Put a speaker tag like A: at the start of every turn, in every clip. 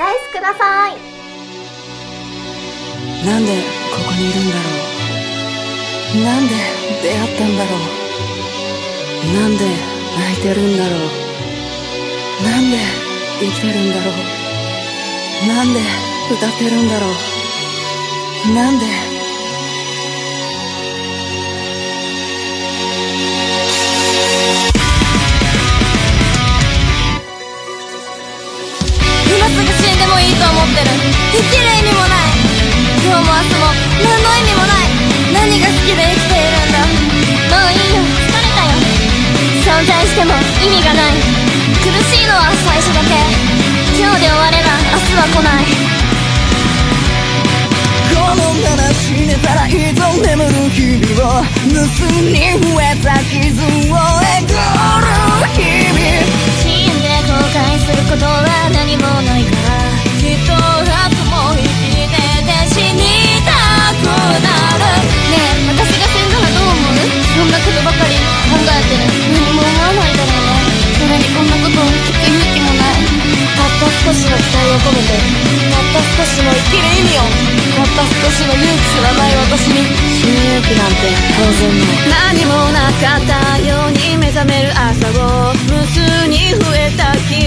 A: ライスください。
B: なんでここにいるんだろう。なんで出会ったんだろう。なんで泣いてるんだろう。なんで生きてるんだろう。なんで歌ってるんだろう。なんで
C: 思ってる生きる意味もない今日も明日も何の意味もない何が好きで生きているんだもういいよ疲れたよ存在しても意味がない苦しいのは最初だけ今日で終われば明日は来ない
B: このまま死ねたらいつ眠る日々を無数に増えた傷をえぐる日々
C: 死んで後悔することは何もないから。きっと明日も生きてて死にたくなるねえ私が死んだらどう思うそんなことばかり考えてる何も思わないだろうねそれにこんなことを聞く勇気もないたった少しの期待を込めてたった少しの生きる意味をたった少しの勇気すらない私に。
B: 死ぬ勇気なんて当然ない
C: 何もなかったように目覚める朝を無数に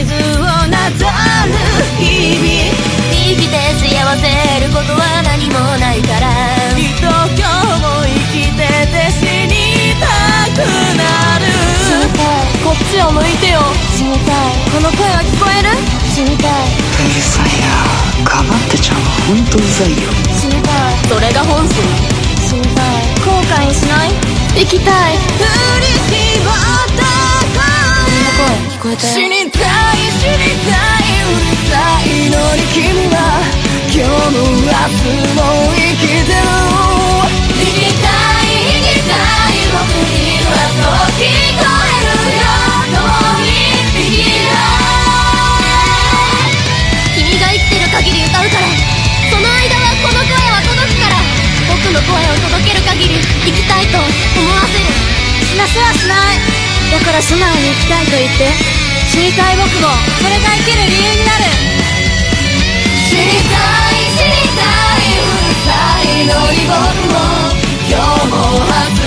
C: 傷をなぞる日々。生きて幸せることは何もないから。きっと今日も生きてて死にたくなる。死にたいこっちを向いてよ。死にたい。この声は聞こえる？死にたい。う
B: るさいよかばってちゃんはほんとうざいよ。
C: 死にたい。それが本心。死にたい。後悔しない？生きたい。振り絞った声。聞こえ。たよ
B: 死にたい死にたいうるさいの。に君は今日も明日も生きてる
C: 生きたい生きたい僕にはそう聞こえるよ共に生きろ君が生きてる限り歌うからその。間はこの。声は届くから僕の。声を届ける限り生きたいと思わせる死なせはしないだから素直に生きたいと言って死にたい僕もそれが生きる理由になる。死にたい死にたいうるさいのに僕も今日も明日も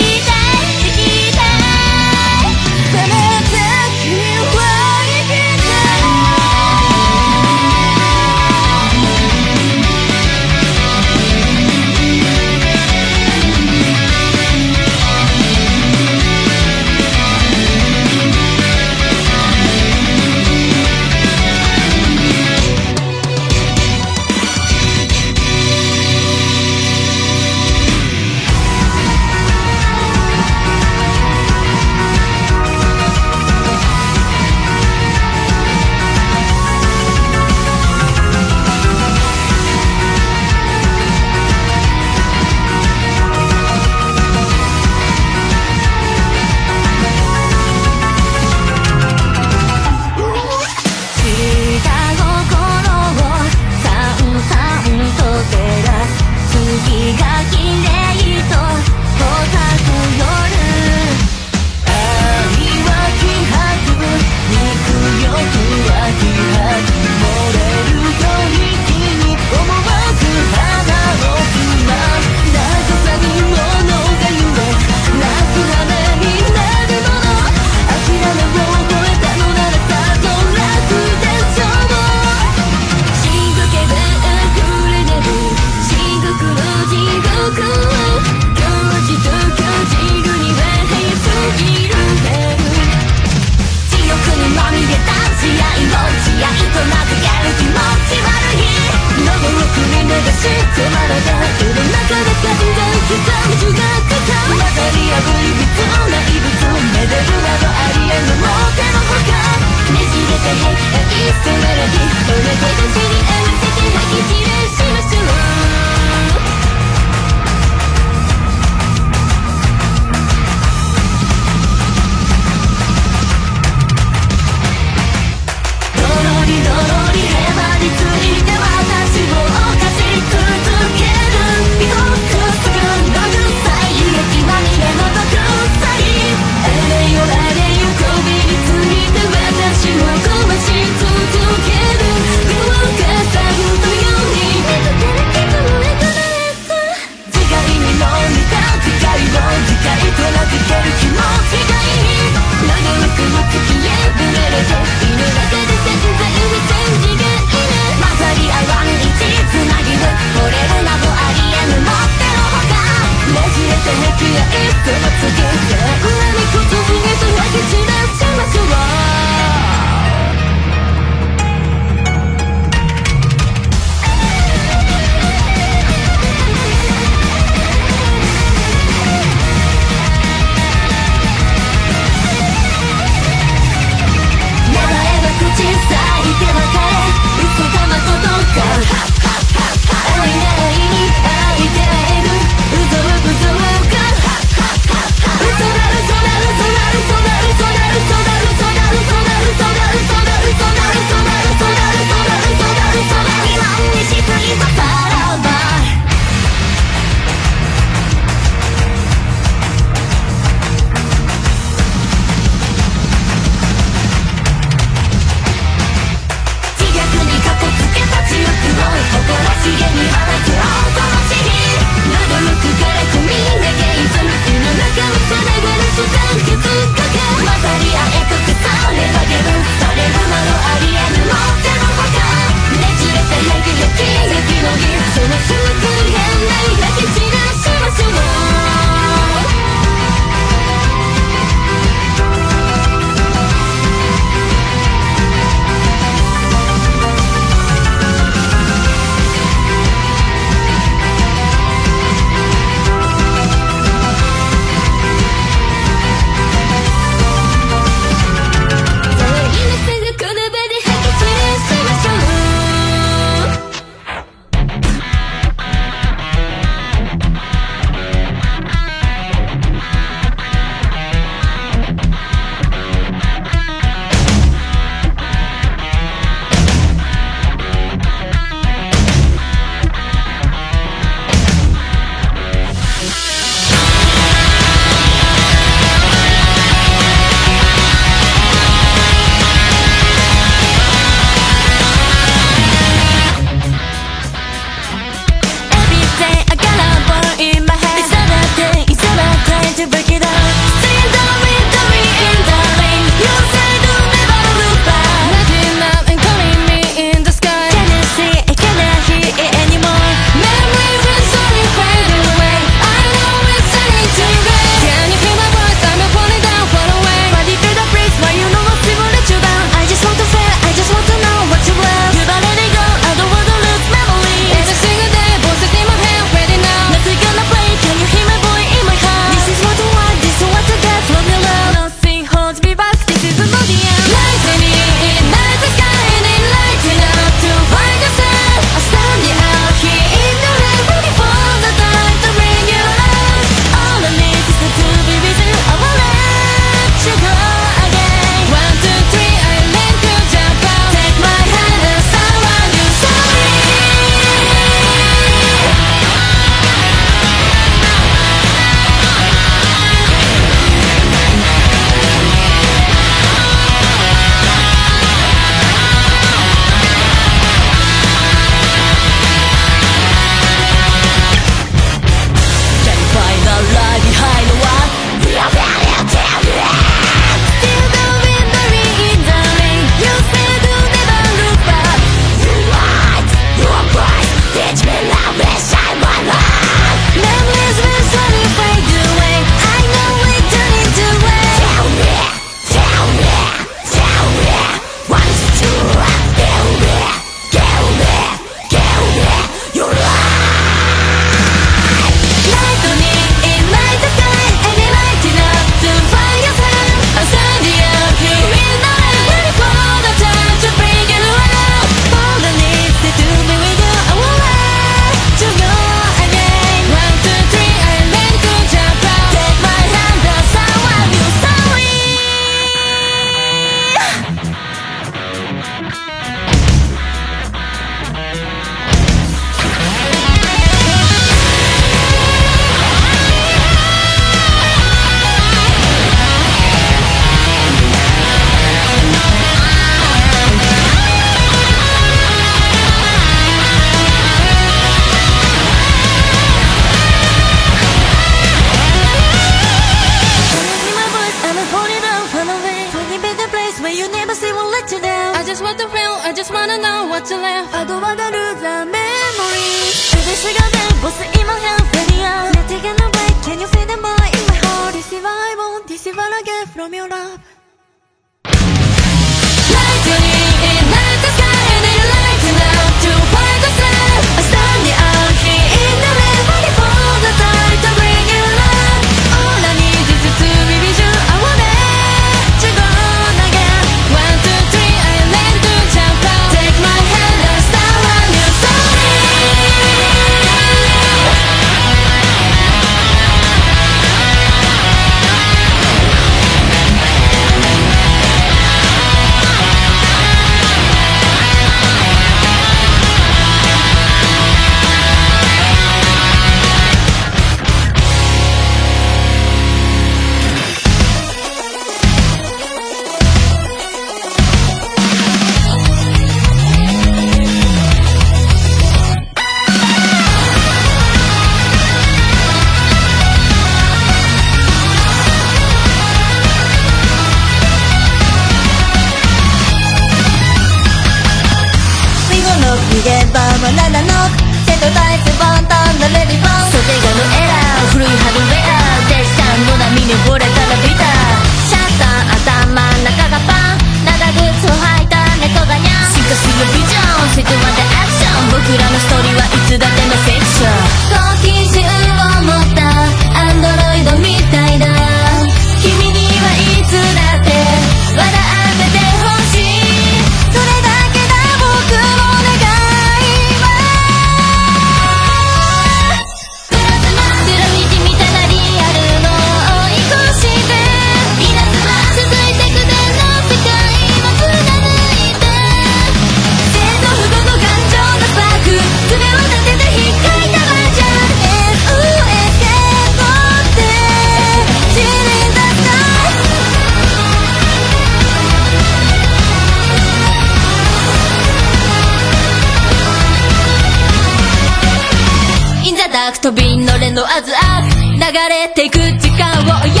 D: れていく時間を要求
C: 染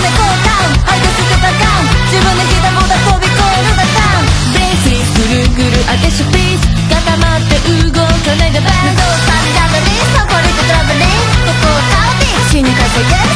C: め込んだ相手すぐだか自分の下もだ飛び越える。だか
D: ベースぐる。ぐる。上げしょピース固まって動かないでバン
C: ドさんダブリ
D: ーそ
C: こ
E: で
A: トラ
F: ブリ
G: ーこ
H: こ
I: を倒し
J: 死にかけて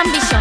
J: ambition.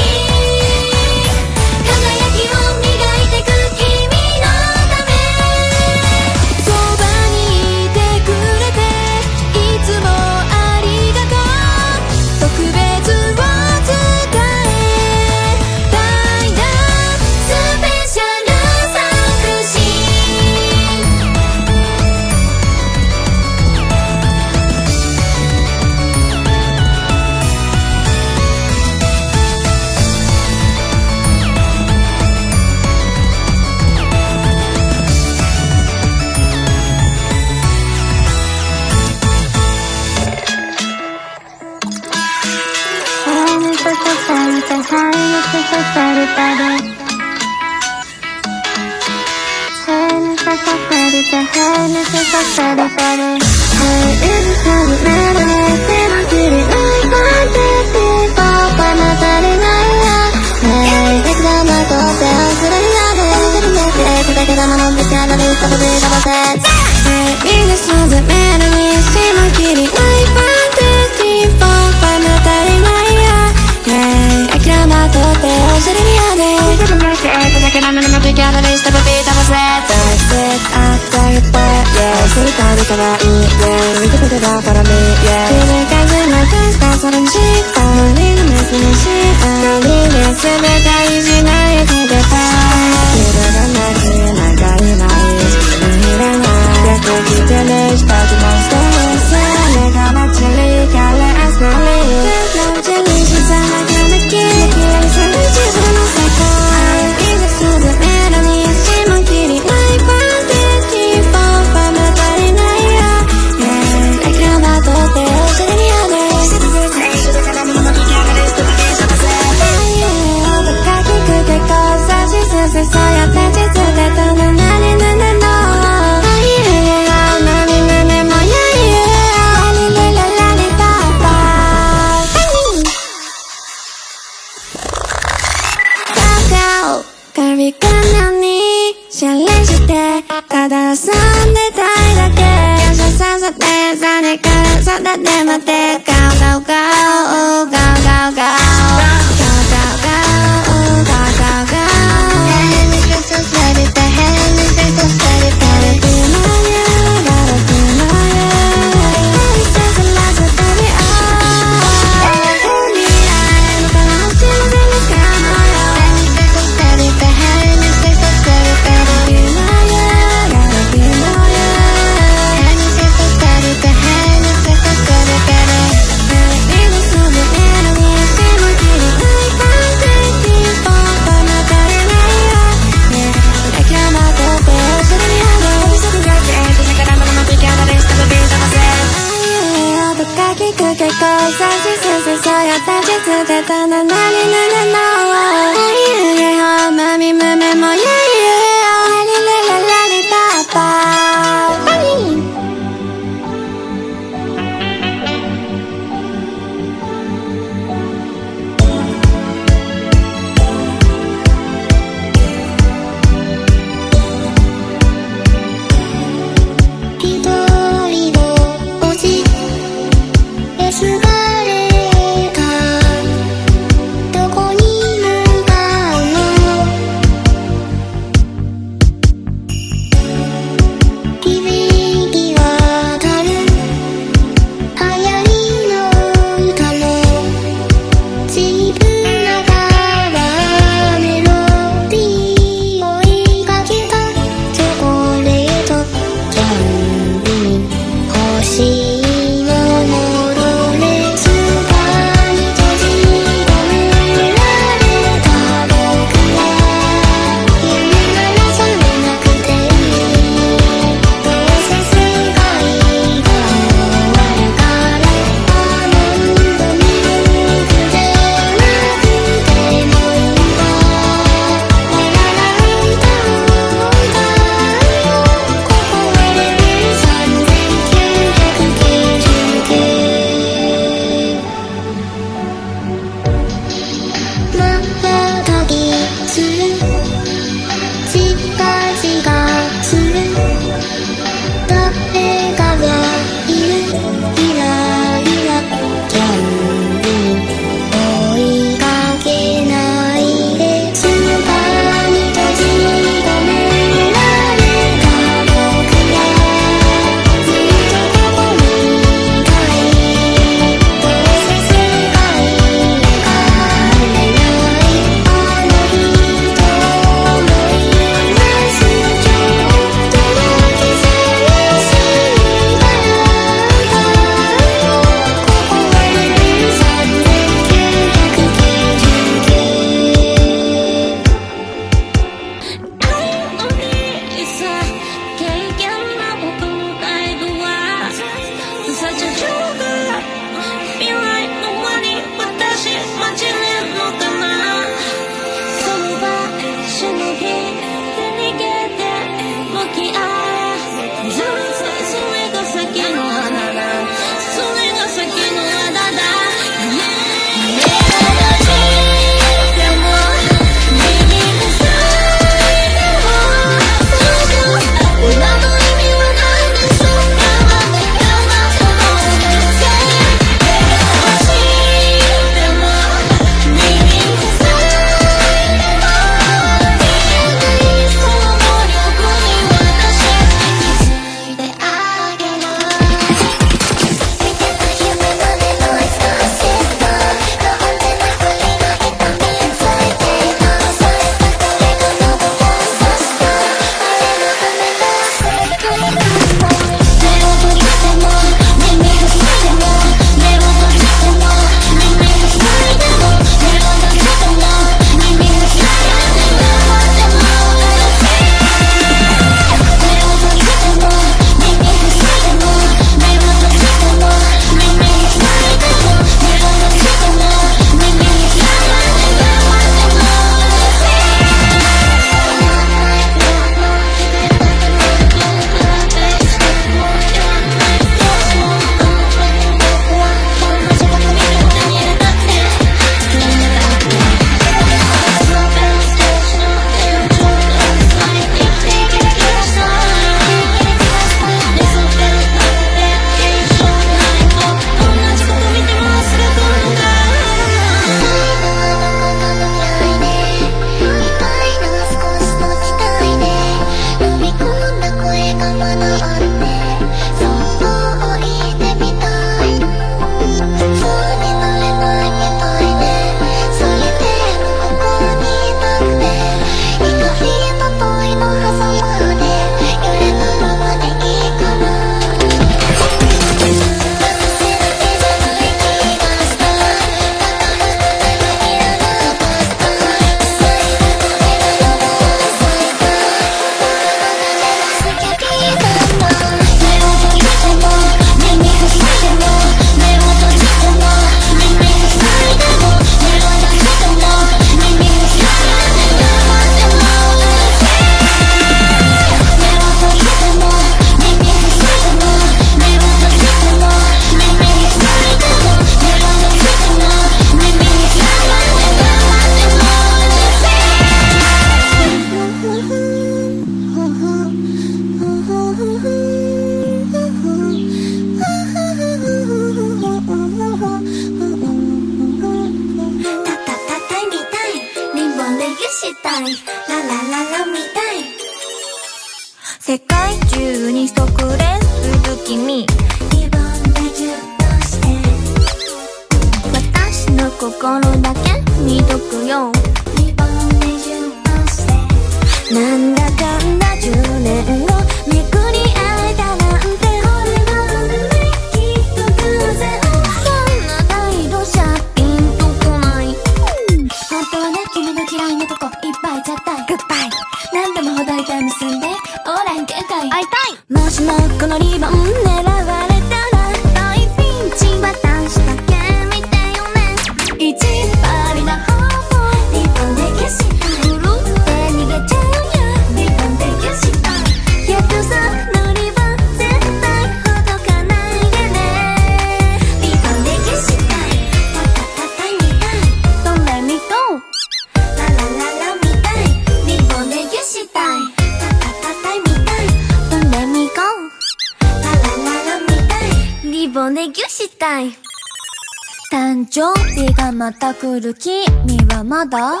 J: くる君
K: は
I: まだ？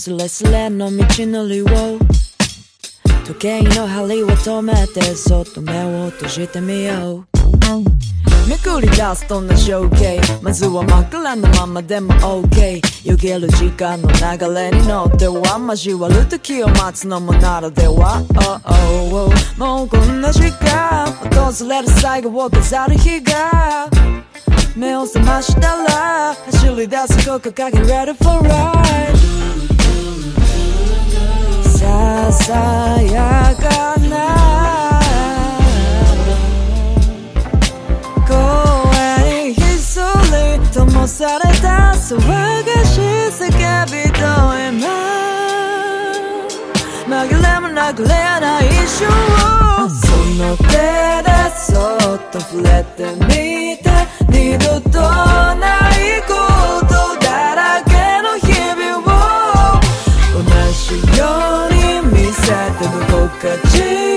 J: ス
L: レスレの道のりを時計の針を止めてそっと目を閉じてみようめくり出すとんな情景まずは枕のままでも OK よげる時間の流れに乗っては交わる時を待つのもならでは、oh oh oh、もうこんな時間訪れる最後を飾る日が目を覚ましたら走り出すここ限け ready for ride. 鮮やかな。公園ひっそりともされた騒がしい叫びと今紛れもなくレアな一瞬を。その手でそっと触れてみて。二度とないこと direto do Boca Chica.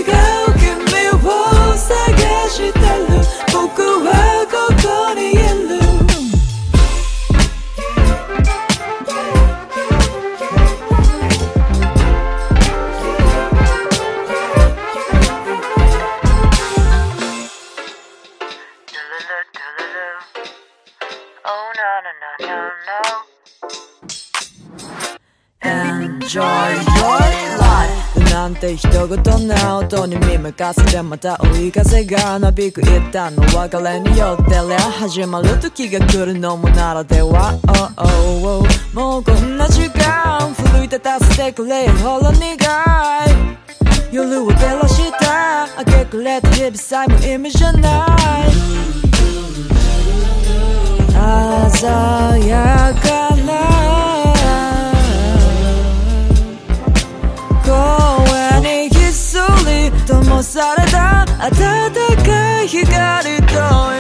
L: なんて一言な音に耳任せてまた追い風がなびく一旦の別れによってりゃ始まる時が来るのもならでは、oh, oh, oh もうこんな時間奮い立たせてくれほら苦い夜を照らした明け暮れた日々さえも意味じゃない鮮やかな灯された暖かい光と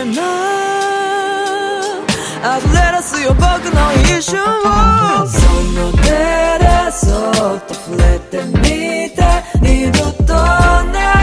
L: 今溢れ出すよ僕の一瞬を。その手でそっと触れてみて。二度とな
M: い